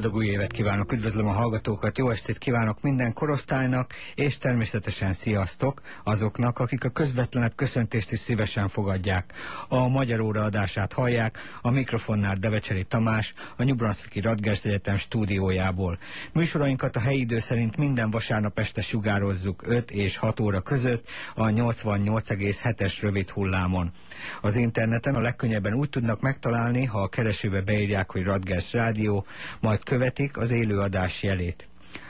Boldog új évet kívánok, üdvözlöm a hallgatókat, jó estét kívánok minden korosztálynak, és természetesen sziasztok azoknak, akik a közvetlenebb köszöntést is szívesen fogadják. A Magyar Óra adását hallják, a mikrofonnál Devecseri Tamás, a New Brunswicki Radgers Egyetem stúdiójából. Műsorainkat a helyi idő szerint minden vasárnap este sugározzuk 5 és 6 óra között a 88,7-es rövid hullámon. Az interneten a legkönnyebben úgy tudnak megtalálni, ha a keresőbe beírják, hogy Radgers Rádió, majd követik az élőadás jelét.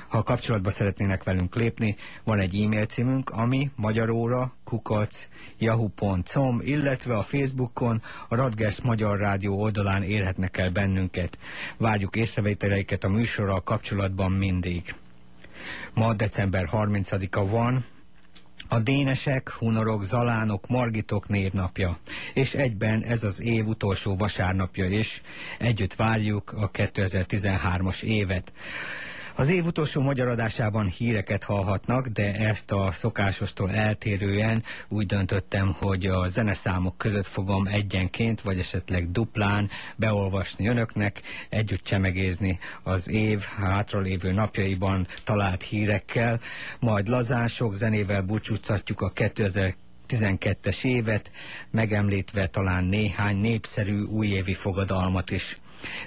Ha kapcsolatba szeretnének velünk lépni, van egy e-mail címünk, ami magyaróra kukac yahoo.com, illetve a Facebookon a Radgers Magyar Rádió oldalán érhetnek el bennünket. Várjuk észrevételeiket a műsorral kapcsolatban mindig. Ma december 30-a van, a dénesek, hunorok, zalánok, margitok névnapja, és egyben ez az év utolsó vasárnapja is. Együtt várjuk a 2013-as évet. Az év utolsó magyar adásában híreket hallhatnak, de ezt a szokásostól eltérően úgy döntöttem, hogy a zeneszámok között fogom egyenként, vagy esetleg duplán beolvasni önöknek, együtt csemegézni az év hátralévő napjaiban talált hírekkel, majd lazán sok zenével búcsúztatjuk a 2000 2012-es évet, megemlítve talán néhány népszerű újévi fogadalmat is.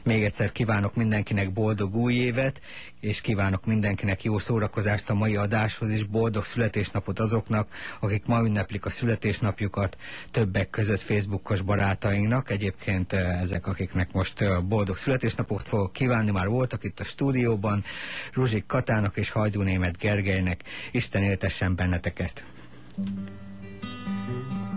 Még egyszer kívánok mindenkinek boldog új évet, és kívánok mindenkinek jó szórakozást a mai adáshoz is, boldog születésnapot azoknak, akik ma ünneplik a születésnapjukat, többek között Facebookos barátainknak. Egyébként eh, ezek, akiknek most eh, boldog születésnapot fogok kívánni, már voltak itt a stúdióban, Ruzsik Katának és Hajdú Német Gergelynek. Isten éltessen benneteket! Őszintén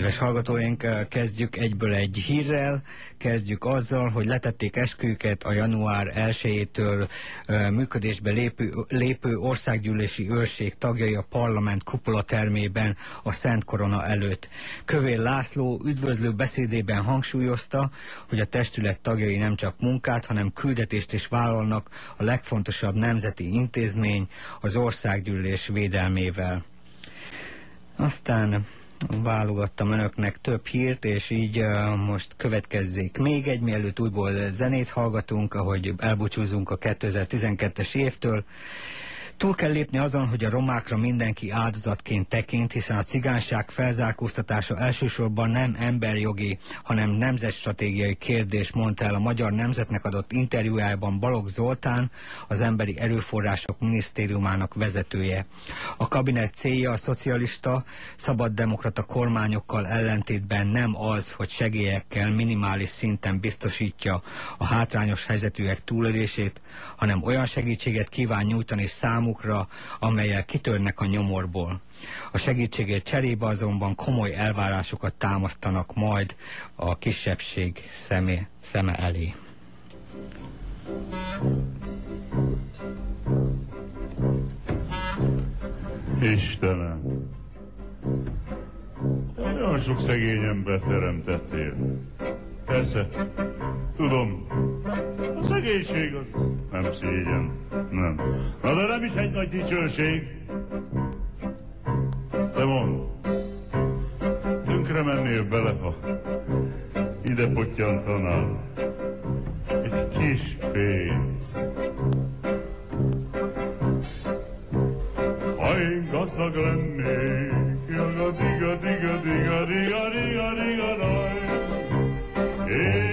Kedves hallgatóink, eh, kezdjük egyből egy hírrel, kezdjük azzal, hogy letették esküjüket a január 1-től működésbe lépő, lépő országgyűlési őrség tagjai a parlament kupola termében a Szent Korona előtt. Kövér László üdvözlő beszédében hangsúlyozta, hogy a testület tagjai nem csak munkát, hanem küldetést is vállalnak a legfontosabb nemzeti intézmény az országgyűlés védelmével. Aztán válogattam önöknek több hírt, és így most következzék még egy, mielőtt újból zenét hallgatunk, ahogy elbúcsúzunk a 2012-es évtől. Túl kell lépni azon, hogy a romákra mindenki áldozatként tekint, hiszen a cigányság felzárkóztatása elsősorban nem emberjogi, hanem nemzetstratégiai kérdés, mondta el a Magyar Nemzetnek adott interjújában Balogh Zoltán, az Emberi Erőforrások Minisztériumának vezetője. A kabinet célja a szocialista, szabaddemokrata kormányokkal ellentétben nem az, hogy segélyekkel minimális szinten biztosítja a hátrányos helyzetűek túlélését, hanem olyan segítséget kíván nyújtani számukra, amelyel kitörnek a nyomorból. A segítségért cserébe azonban komoly elvárásokat támasztanak majd a kisebbség szemé, szeme elé. Istenem! Olyan sok szegény embert teremtettél. Persze, tudom. A szegénység az nem szégyen, nem. Na de nem is egy nagy dicsőség. Te mond, tönkre mennél bele, ha ide pottyantanál egy kis pénz. Ha én gazdag lennék, diga diga diga diga diga diga diga diga Hey.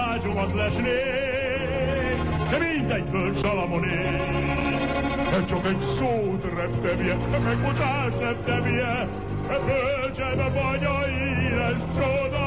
tanácsomat lesnék, de mindegyből salamonék. De csak egy szót reptemje, megbocsás reptemje, e bölcsebe vagy a éles csoda.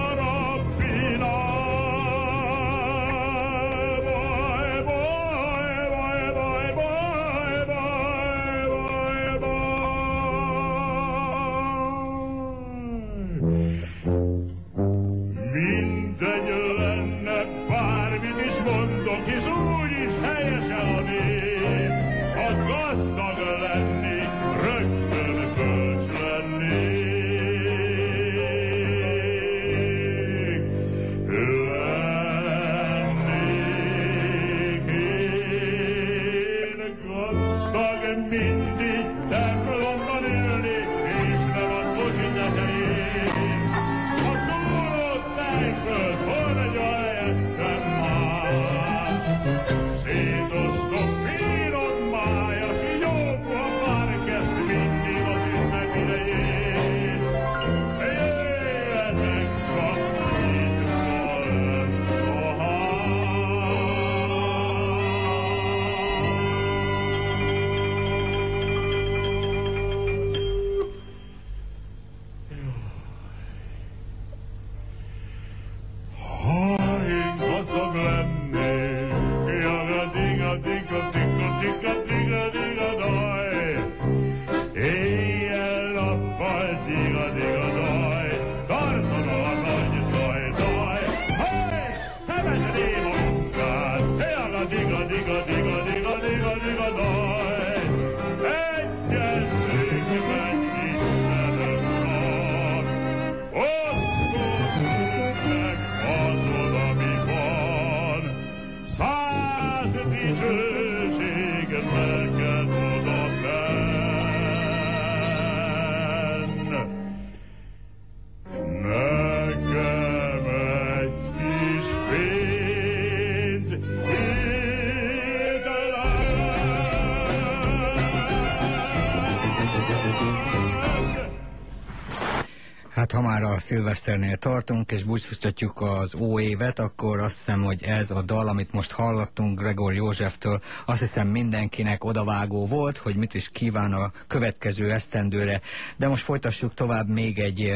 Szilveszternél tartunk, és búcsúztatjuk az ó évet, akkor azt hiszem, hogy ez a dal, amit most hallottunk Gregor Józseftől, azt hiszem mindenkinek odavágó volt, hogy mit is kíván a következő esztendőre. De most folytassuk tovább még egy,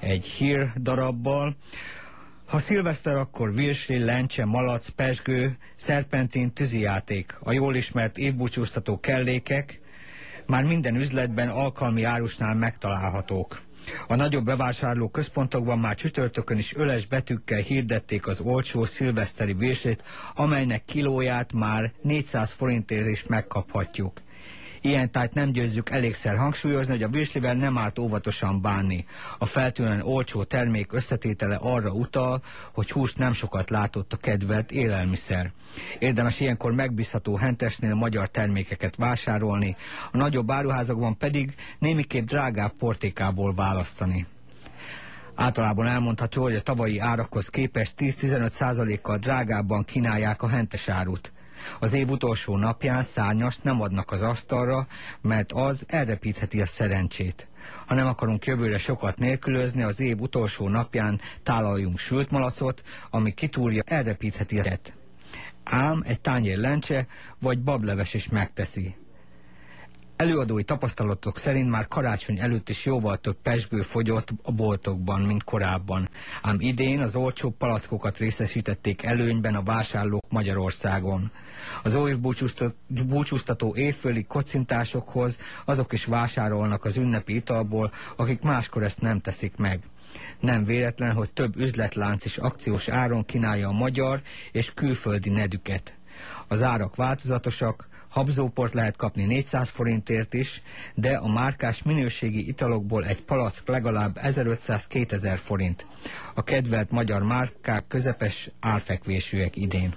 egy hír darabbal. Ha szilveszter, akkor virsli, lencse, malac, pesgő, szerpentin, tűzijáték, a jól ismert évbúcsúztató kellékek, már minden üzletben alkalmi árusnál megtalálhatók. A nagyobb bevásárló központokban már csütörtökön is öles betűkkel hirdették az olcsó szilveszteri virslit, amelynek kilóját már 400 forintért is megkaphatjuk. Ilyen tájt nem győzzük elégszer hangsúlyozni, hogy a virslivel nem árt óvatosan bánni. A feltűnően olcsó termék összetétele arra utal, hogy húst nem sokat látott a kedvelt élelmiszer. Érdemes ilyenkor megbízható hentesnél magyar termékeket vásárolni, a nagyobb áruházakban pedig némiképp drágább portékából választani. Általában elmondható, hogy a tavalyi árakhoz képest 10-15%-kal drágábban kínálják a hentes árut. Az év utolsó napján szárnyast nem adnak az asztalra, mert az elrepítheti a szerencsét. Ha nem akarunk jövőre sokat nélkülözni, az év utolsó napján tálaljunk sült malacot, ami kitúrja, elrepítheti a. Ám egy tányér lencse vagy bableves is megteszi. Előadói tapasztalatok szerint már karácsony előtt is jóval több pesgő fogyott a boltokban, mint korábban. Ám idén az olcsó palackokat részesítették előnyben a vásárlók Magyarországon. Az új búcsúztató évföli kocintásokhoz azok is vásárolnak az ünnepi italból, akik máskor ezt nem teszik meg. Nem véletlen, hogy több üzletlánc is akciós áron kínálja a magyar és külföldi nedüket. Az árak változatosak, Habzóport lehet kapni 400 forintért is, de a márkás minőségi italokból egy palack legalább 1500-2000 forint. A kedvelt magyar márkák közepes árfekvésűek idén.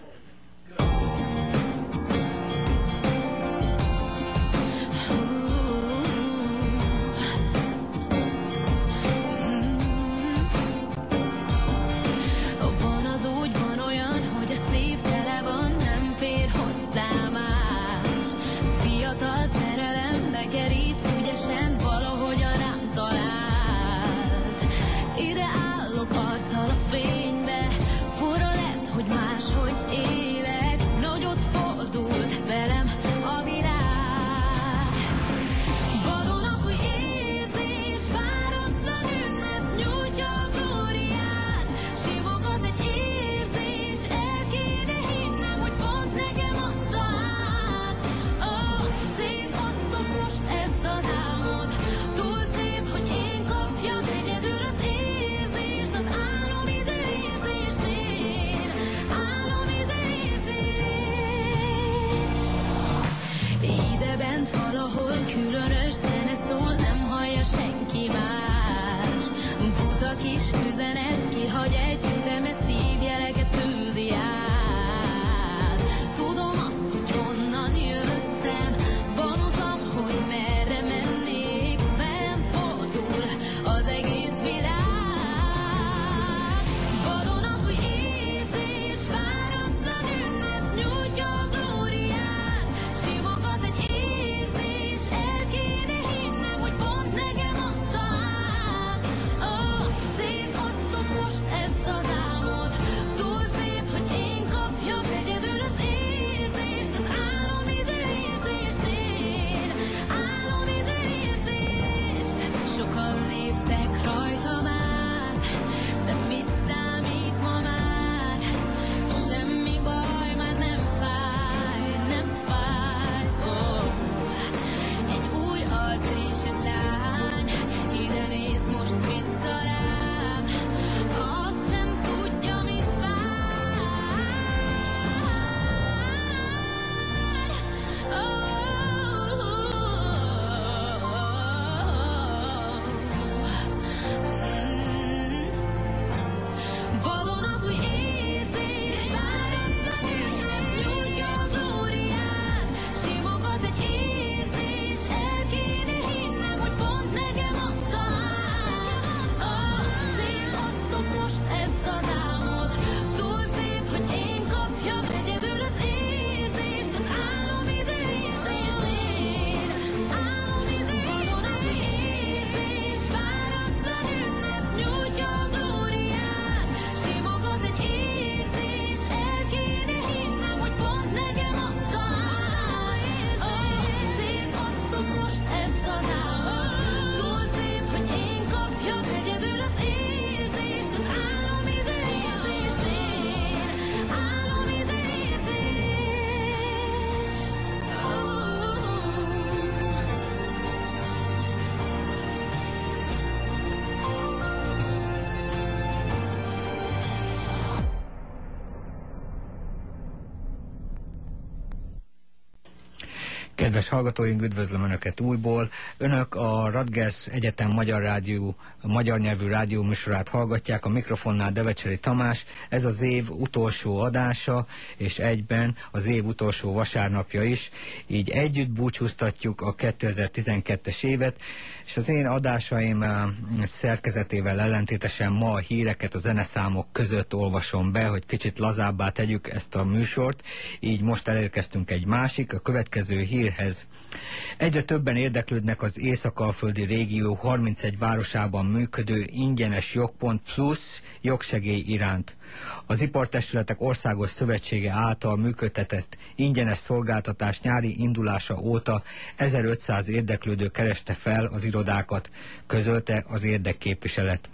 Kedves hallgatóink, üdvözlöm Önöket újból. Önök a Radgers Egyetem Magyar Rádió, magyar nyelvű rádió műsorát hallgatják, a mikrofonnál Devecseri Tamás. Ez az év utolsó adása, és egyben az év utolsó vasárnapja is. Így együtt búcsúztatjuk a 2012-es évet, és az én adásaim eh, szerkezetével ellentétesen ma a híreket a zeneszámok között olvasom be, hogy kicsit lazábbá tegyük ezt a műsort. Így most elérkeztünk egy másik, a következő hírhez. Egyre többen érdeklődnek az Észak-Alföldi régió 31 városában működő ingyenes jogpont plusz jogsegély iránt. Az Ipartestületek Országos Szövetsége által működtetett ingyenes szolgáltatás nyári indulása óta 1500 érdeklődő kereste fel az irodákat, közölte az érdekképviselet.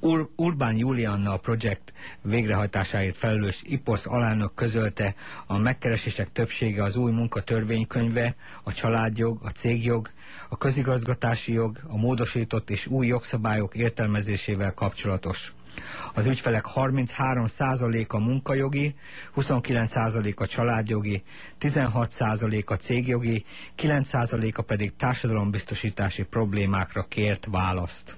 Ur Urbán Julianna a projekt végrehajtásáért felelős IPOSZ alelnök közölte, a megkeresések többsége az új munkatörvénykönyve, a családjog, a cégjog, a közigazgatási jog, a módosított és új jogszabályok értelmezésével kapcsolatos. Az ügyfelek 33%-a munkajogi, 29%-a családjogi, 16%-a cégjogi, 9%-a pedig társadalombiztosítási problémákra kért választ.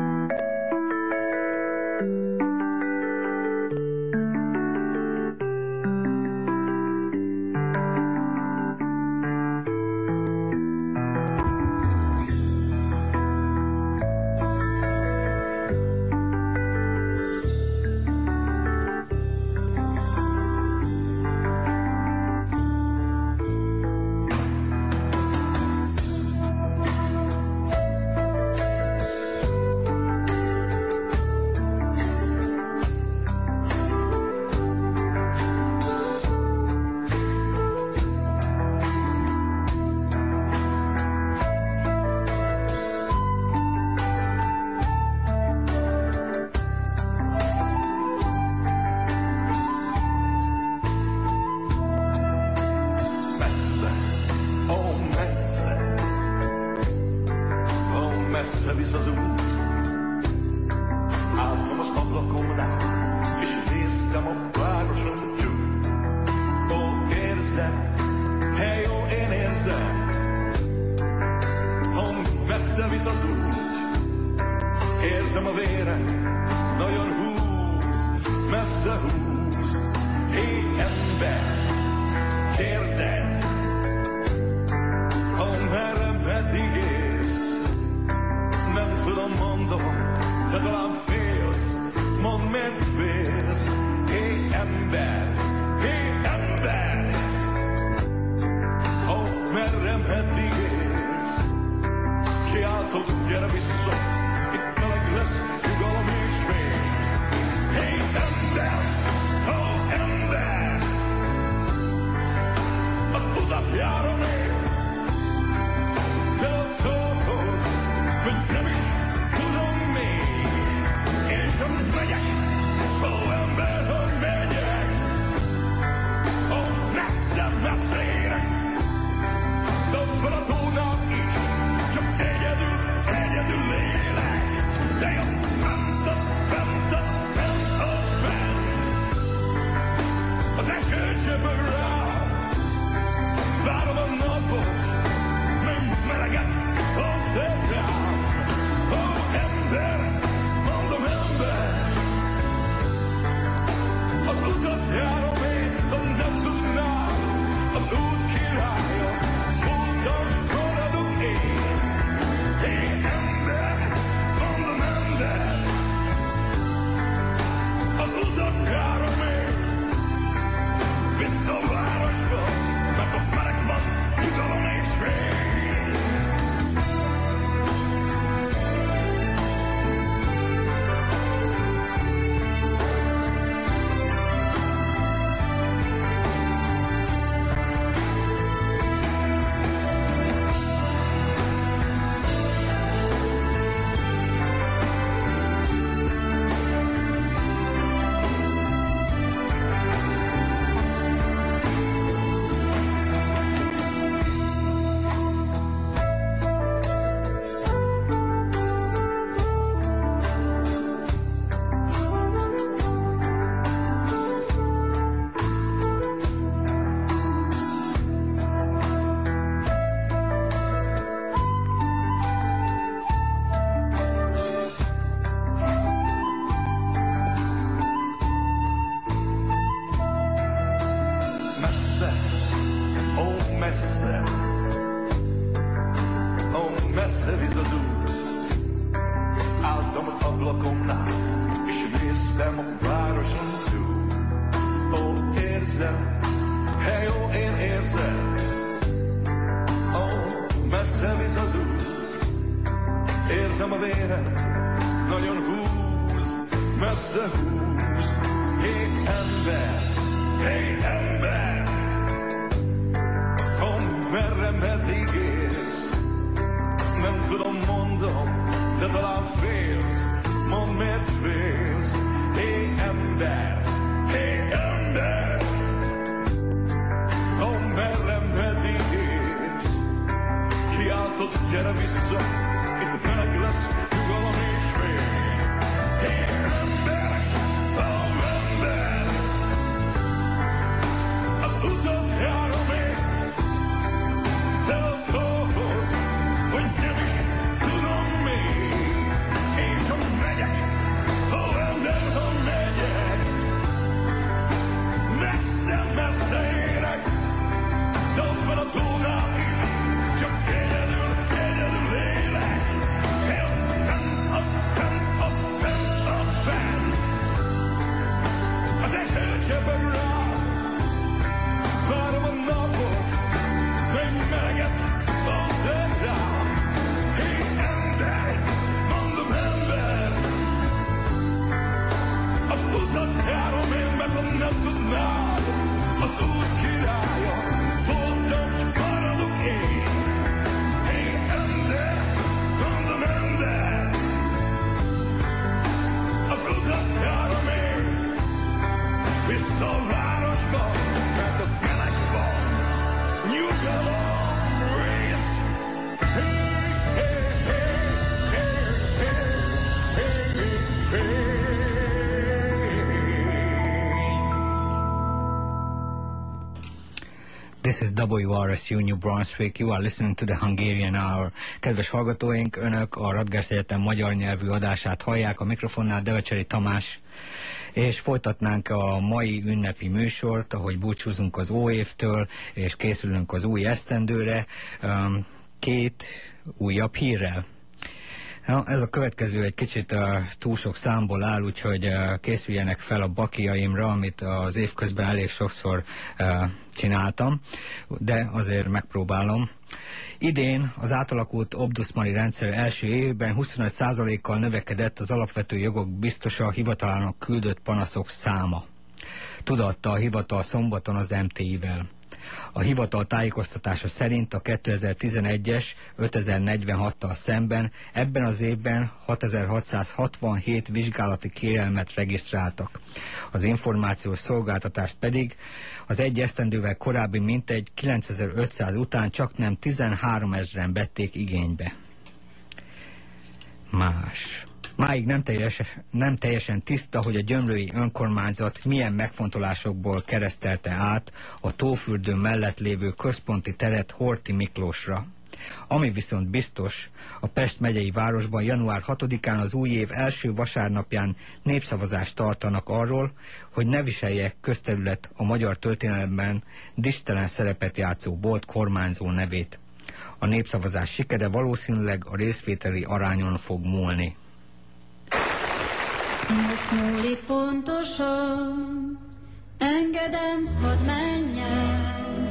Get a. WRSU New Brunswick. You are listening to the Hungarian Hour. Kedves hallgatóink, önök a Radgers Egyetem magyar nyelvű adását hallják. A mikrofonnál Devecseri Tamás. És folytatnánk a mai ünnepi műsort, ahogy búcsúzunk az új évtől, és készülünk az új esztendőre, két újabb hírrel. Ja, ez a következő egy kicsit uh, túl sok számból áll, úgyhogy uh, készüljenek fel a bakiaimra, amit az év közben elég sokszor uh, csináltam, de azért megpróbálom. Idén az átalakult Obdusmani rendszer első évben 25%-kal növekedett az alapvető jogok biztosa hivatalának küldött panaszok száma. Tudatta a hivatal szombaton az MTI-vel. A hivatal tájékoztatása szerint a 2011-es 5046-tal szemben ebben az évben 6667 vizsgálati kérelmet regisztráltak. Az információs szolgáltatást pedig az egy esztendővel korábbi mintegy 9500 után csak nem 13 ezeren vették igénybe. Más. Máig nem, teljes, nem teljesen tiszta, hogy a gyömrői önkormányzat milyen megfontolásokból keresztelte át a tófürdő mellett lévő központi teret Horti Miklósra. Ami viszont biztos, a Pest megyei városban január 6-án az új év első vasárnapján népszavazást tartanak arról, hogy ne viselje közterület a magyar történelemben distelen szerepet játszó volt kormányzó nevét. A népszavazás sikere valószínűleg a részvételi arányon fog múlni. Most múlik pontosan, engedem, hadd menjen.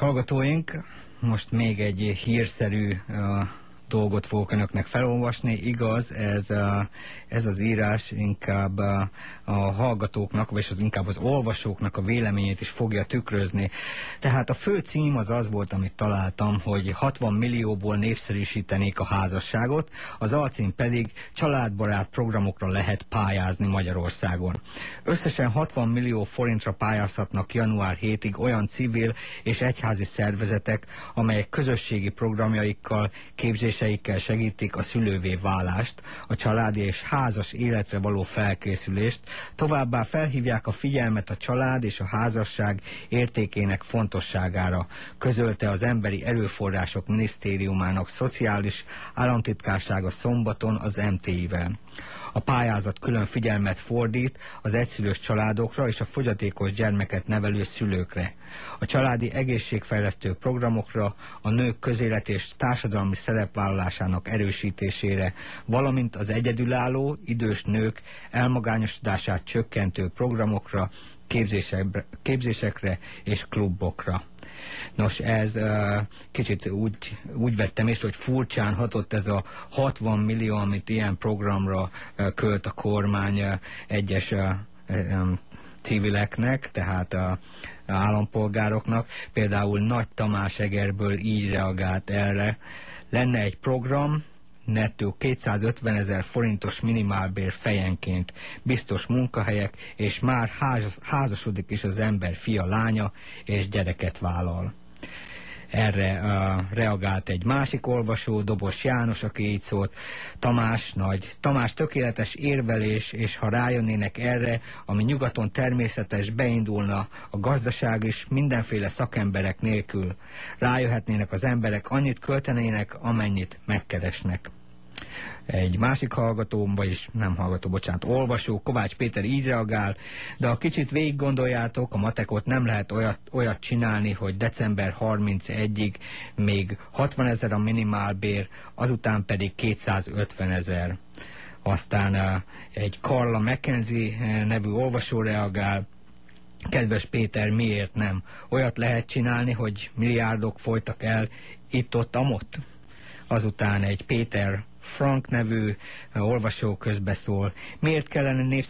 Hallgatóink, most még egy hírszerű dolgot fogok önöknek felolvasni. Igaz, ez, ez az írás inkább uh, a hallgatóknak, vagy az inkább az olvasóknak a véleményét is fogja tükrözni. Tehát a fő cím az az volt, amit találtam, hogy 60 millióból népszerűsítenék a házasságot, az alcím pedig családbarát programokra lehet pályázni Magyarországon. Összesen 60 millió forintra pályázhatnak január 7-ig olyan civil és egyházi szervezetek, amelyek közösségi programjaikkal, képzéseikkel segítik a szülővé válást, a családi és házas életre való felkészülést, továbbá felhívják a figyelmet a család és a házasság értékének fontosságára, közölte az Emberi Erőforrások Minisztériumának szociális államtitkársága szombaton az MTI-vel. A pályázat külön figyelmet fordít az egyszülős családokra és a fogyatékos gyermeket nevelő szülőkre. A családi egészségfejlesztő programokra, a nők közélet és társadalmi szerepvállalásának erősítésére, valamint az egyedülálló, idős nők elmagányosodását csökkentő programokra, képzésekre, és klubokra. Nos, ez kicsit úgy, úgy vettem észre, hogy furcsán hatott ez a 60 millió, amit ilyen programra költ a kormány egyes civileknek, tehát a állampolgároknak. Például Nagy Tamás Egerből így reagált erre. Lenne egy program, nettó 250 ezer forintos minimálbér fejenként, biztos munkahelyek, és már ház, házasodik is az ember fia, lánya, és gyereket vállal. Erre uh, reagált egy másik olvasó, Dobos János, aki így szólt, Tamás nagy. Tamás tökéletes érvelés, és ha rájönnének erre, ami nyugaton természetes, beindulna a gazdaság is mindenféle szakemberek nélkül. Rájöhetnének az emberek, annyit költenének, amennyit megkeresnek egy másik hallgató, vagyis nem hallgató, bocsánat, olvasó, Kovács Péter így reagál, de ha kicsit végig gondoljátok, a matekot nem lehet olyat, olyat csinálni, hogy december 31-ig még 60 ezer a minimálbér, azután pedig 250 ezer. Aztán uh, egy Karla McKenzie eh, nevű olvasó reagál, Kedves Péter, miért nem? Olyat lehet csinálni, hogy milliárdok folytak el itt-ott, amott? Azután egy Péter Frank nevű olvasó közbeszól. Miért kellene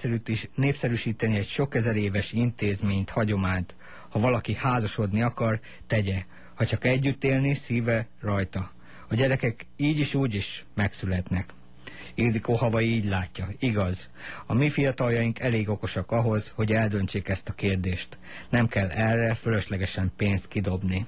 népszerűsíteni egy sok ezer éves intézményt, hagyományt? Ha valaki házasodni akar, tegye. Ha csak együtt élni, szíve rajta. A gyerekek így is úgy is megszületnek. Ildikó Hava így látja. Igaz. A mi fiataljaink elég okosak ahhoz, hogy eldöntsék ezt a kérdést. Nem kell erre fölöslegesen pénzt kidobni.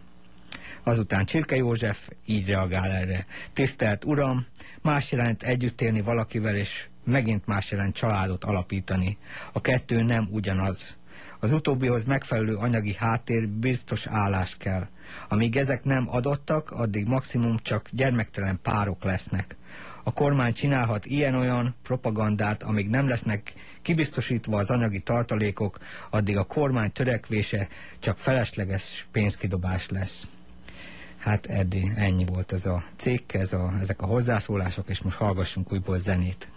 Azután Csirke József így reagál erre. Tisztelt Uram, más jelent együtt élni valakivel, és megint más jelent családot alapítani. A kettő nem ugyanaz. Az utóbbihoz megfelelő anyagi háttér biztos állás kell. Amíg ezek nem adottak, addig maximum csak gyermektelen párok lesznek. A kormány csinálhat ilyen-olyan propagandát, amíg nem lesznek kibiztosítva az anyagi tartalékok, addig a kormány törekvése csak felesleges pénzkidobás lesz. Hát eddig ennyi volt ez a cikk, ez a, ezek a hozzászólások, és most hallgassunk újból zenét.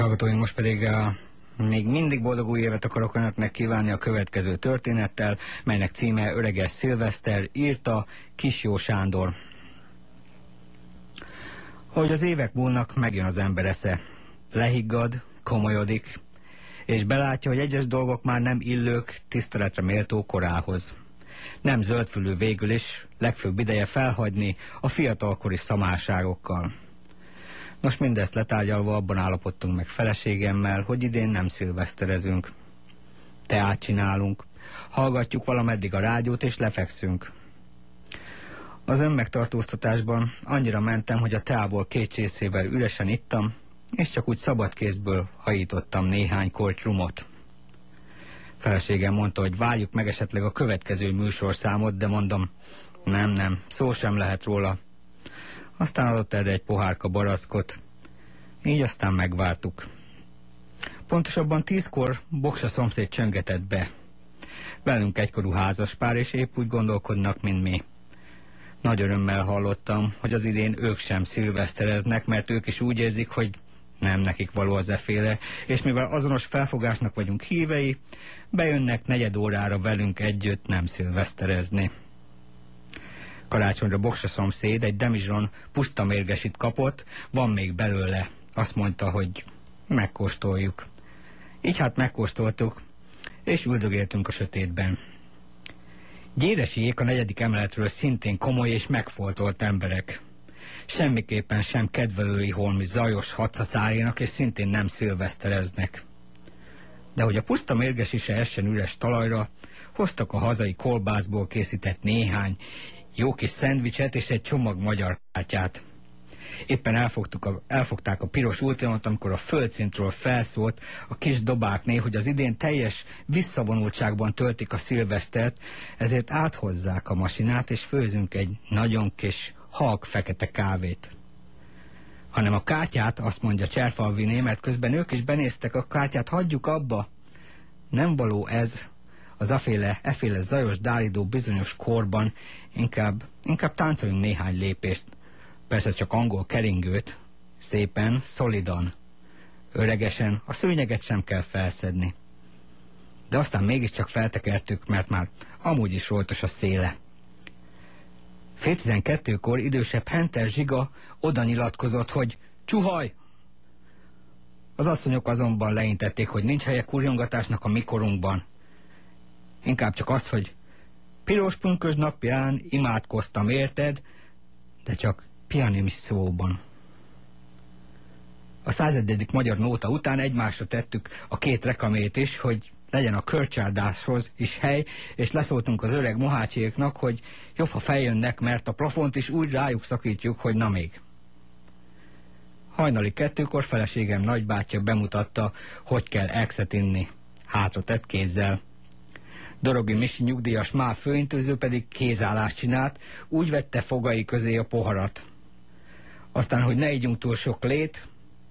Hallgatóink, most pedig a még mindig boldog új évet akarok önöknek kívánni a következő történettel, melynek címe Öreges Szilveszter, írta Kisjó Sándor. Ahogy az évek múlnak, megjön az ember esze. Lehiggad, komolyodik, és belátja, hogy egyes dolgok már nem illők tiszteletre méltó korához. Nem zöldfülű végül is, legfőbb ideje felhagyni a fiatalkori szamárságokkal. Nos, mindezt letárgyalva abban állapodtunk meg feleségemmel, hogy idén nem szilveszterezünk. Teát csinálunk, hallgatjuk valameddig a rádiót és lefekszünk. Az önmegtartóztatásban annyira mentem, hogy a teából két csészével üresen ittam, és csak úgy szabad kézből hajítottam néhány rumot. Feleségem mondta, hogy várjuk meg esetleg a következő műsorszámot, de mondom, nem, nem, szó sem lehet róla. Aztán adott erre egy pohárka barackot. Így aztán megvártuk. Pontosabban tízkor Boksa szomszéd csöngetett be. Velünk egykorú házaspár, és épp úgy gondolkodnak, mint mi. Nagy örömmel hallottam, hogy az idén ők sem szilvesztereznek, mert ők is úgy érzik, hogy nem nekik való az eféle, és mivel azonos felfogásnak vagyunk hívei, bejönnek negyed órára velünk együtt nem szilveszterezni. Karácsonyra Boksa szomszéd egy demizson puszta mérgesit kapott, van még belőle. Azt mondta, hogy megkóstoljuk. Így hát megkóstoltuk, és üldögéltünk a sötétben. Gyéresiék a negyedik emeletről szintén komoly és megfoltolt emberek. Semmiképpen sem kedvelői holmi zajos hadszacárénak, és szintén nem szilvesztereznek. De hogy a puszta mérgesi se essen üres talajra, hoztak a hazai kolbászból készített néhány jó kis szendvicset és egy csomag magyar kártyát. Éppen elfogtuk a, elfogták a piros ultimot, amikor a földszintről felszólt a kis dobákné, hogy az idén teljes visszavonultságban töltik a szilvesztert, ezért áthozzák a masinát, és főzünk egy nagyon kis halk fekete kávét. Hanem a kártyát, azt mondja Cserfalvi mert közben ők is benéztek a kártyát, hagyjuk abba. Nem való ez, az aféle, eféle zajos dálidó bizonyos korban, inkább, inkább táncoljunk néhány lépést, persze csak angol keringőt, szépen, szolidan, öregesen, a szőnyeget sem kell felszedni. De aztán mégiscsak feltekertük, mert már amúgy is roltos a széle. Fél tizenkettőkor idősebb Henter Zsiga oda nyilatkozott, hogy csuhaj! Az asszonyok azonban leintették, hogy nincs helye kurjongatásnak a mikorunkban. Inkább csak az, hogy piros pünkös napján imádkoztam, érted? De csak pianimis szóban. A 101. magyar nóta után egymásra tettük a két rekamét is, hogy legyen a körcsárdáshoz is hely, és leszóltunk az öreg mohácséknak, hogy jobb, ha feljönnek, mert a plafont is úgy rájuk szakítjuk, hogy na még. Hajnali kettőkor feleségem nagybátyja bemutatta, hogy kell exet inni. Hátra tett kézzel. Dorogi Misi nyugdíjas már főintőző pedig kézállást csinált, úgy vette fogai közé a poharat. Aztán, hogy ne ígyunk túl sok lét,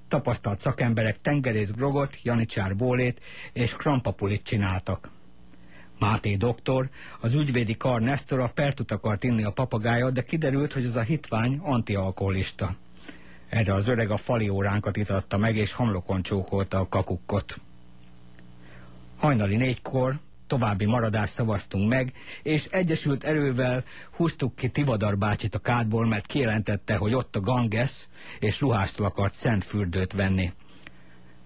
tapasztalt szakemberek tengerész grogot, janicsár bólét és krampapulit csináltak. Máté doktor, az ügyvédi kar Nestora pertut akart inni a papagája, de kiderült, hogy az a hitvány antialkoholista. Erre az öreg a fali óránkat itatta meg, és homlokon csókolta a kakukkot. Hajnali négykor további maradást szavaztunk meg, és egyesült erővel húztuk ki Tivadar bácsit a kádból, mert kijelentette, hogy ott a Ganges, és ruhástól akart szent fürdőt venni.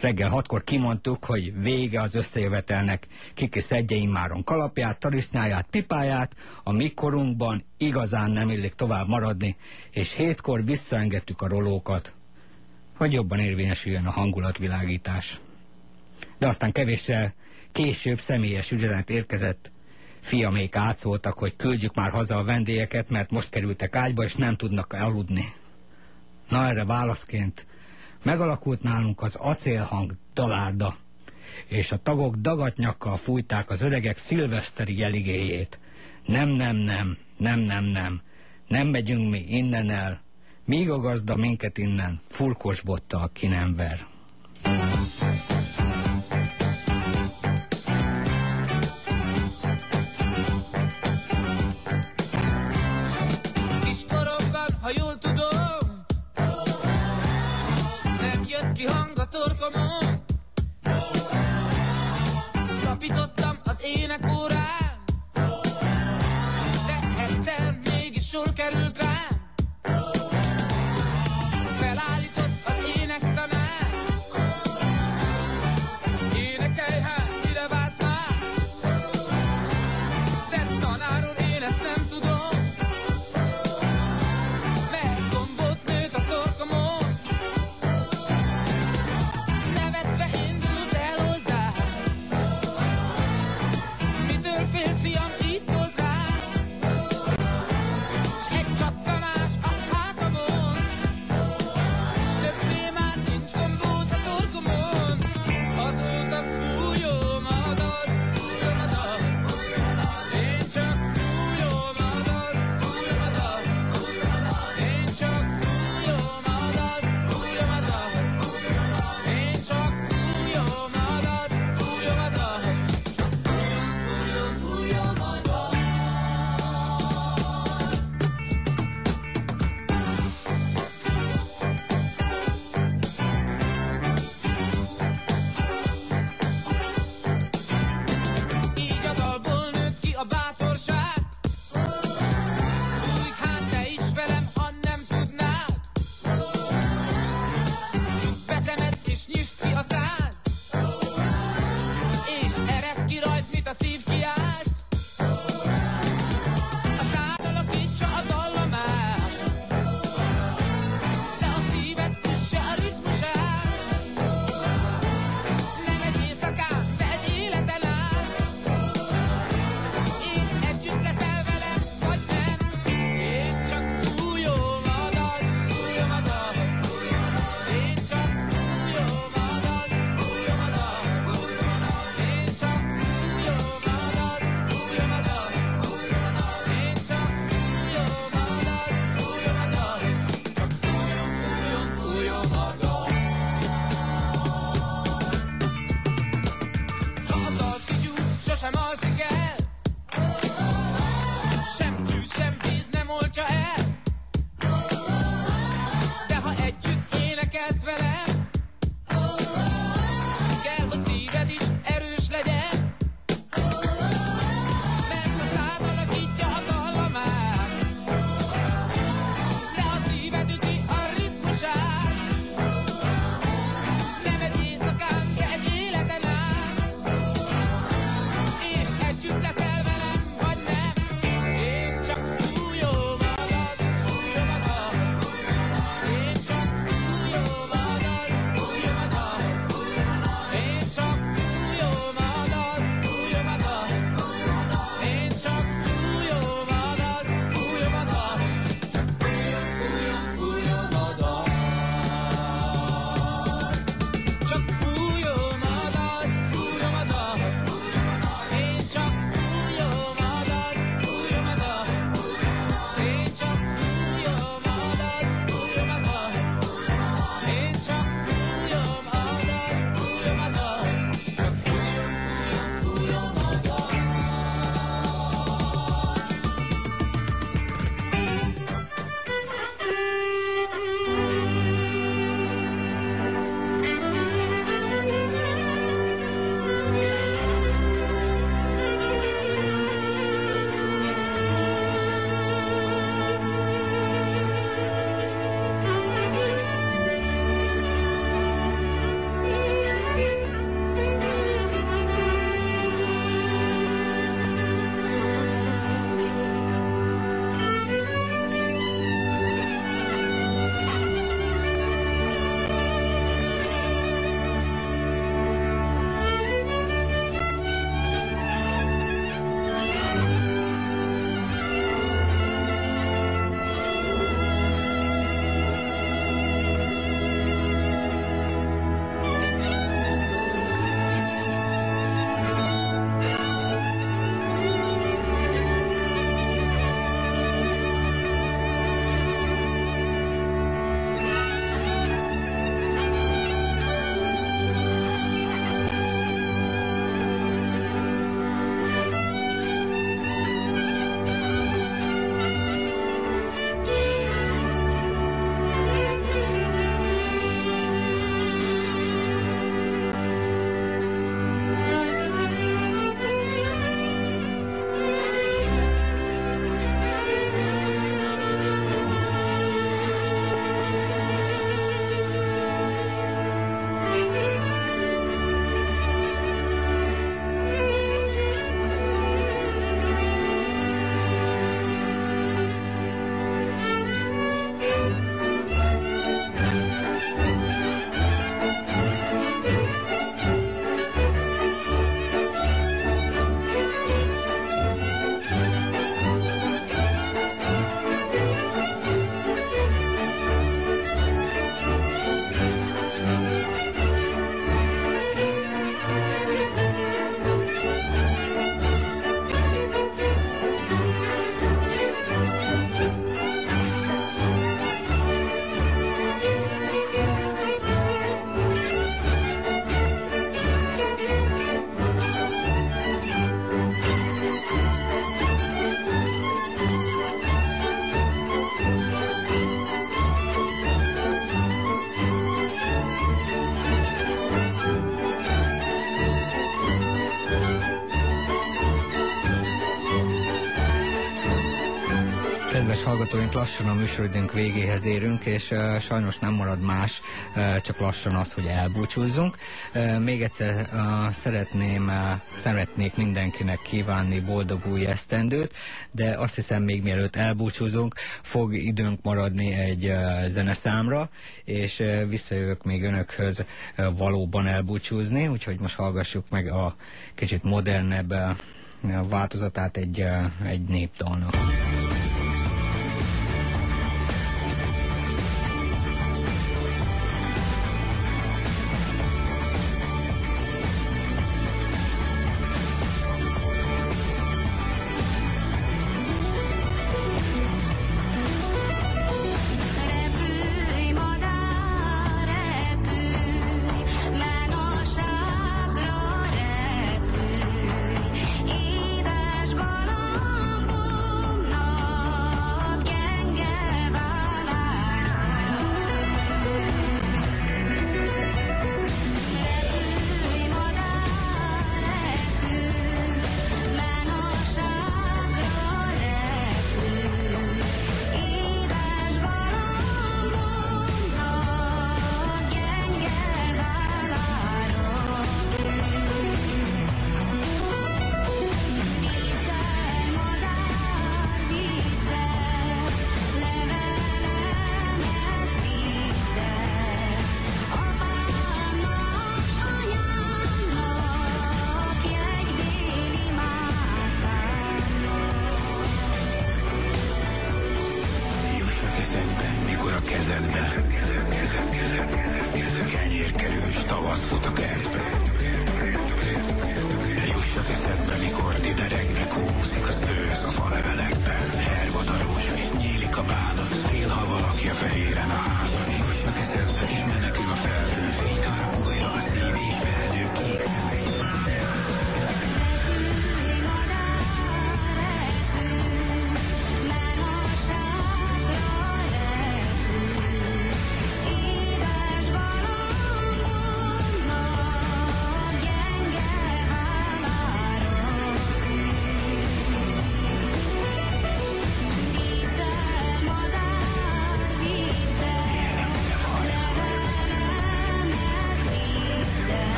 Reggel hatkor kimondtuk, hogy vége az összejövetelnek, kiki szedje immáron kalapját, tarisznyáját, pipáját, a mi korunkban igazán nem illik tovább maradni, és hétkor visszaengedtük a rolókat, hogy jobban érvényesüljön a hangulatvilágítás. De aztán kevéssel később személyes üzenet érkezett, fiamék átszóltak, hogy küldjük már haza a vendégeket, mert most kerültek ágyba, és nem tudnak aludni. Na erre válaszként megalakult nálunk az acélhang dalárda, és a tagok dagatnyakkal fújták az öregek szilveszteri jeligéjét. Nem, nem, nem, nem, nem, nem, nem megyünk mi innen el, míg a gazda minket innen furkos bottal ki nem ver. Kiskoromban, torkomon. Tapítottam az énekórán, de egyszer mégis sor került Hallgatóink, lassan a műsoridőnk végéhez érünk, és uh, sajnos nem marad más, uh, csak lassan az, hogy elbúcsúzzunk. Uh, még egyszer uh, szeretném, uh, szeretnék mindenkinek kívánni boldog új esztendőt, de azt hiszem még mielőtt elbúcsúzunk, fog időnk maradni egy uh, zeneszámra, és uh, visszajövök még önökhöz uh, valóban elbúcsúzni, úgyhogy most hallgassuk meg a kicsit modernebb uh, változatát egy, uh, egy népdalnak.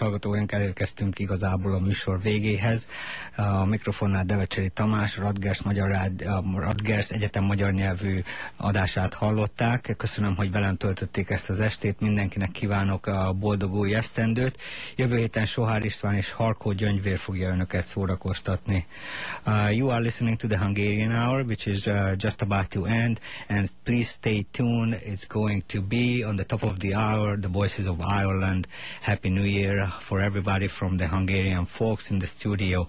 Hallgatóink, elérkeztünk igazából a műsor végéhez. A mikrofonnál Devecseri Tamás, Radgers, Magyar Rád, Radgers Egyetem magyar nyelvű adását hallották. Köszönöm, hogy velem töltötték ezt az estét. Mindenkinek kívánok a boldog új esztendőt. Jövő héten Sohár István és Harkó Gyöngyvér fogja önöket szórakoztatni. Uh, you are listening to the Hungarian Hour, which is uh, just about to end. And please stay tuned. It's going to be on the top of the hour, the Voices of Ireland. Happy New Year for everybody from the Hungarian folks in the studio.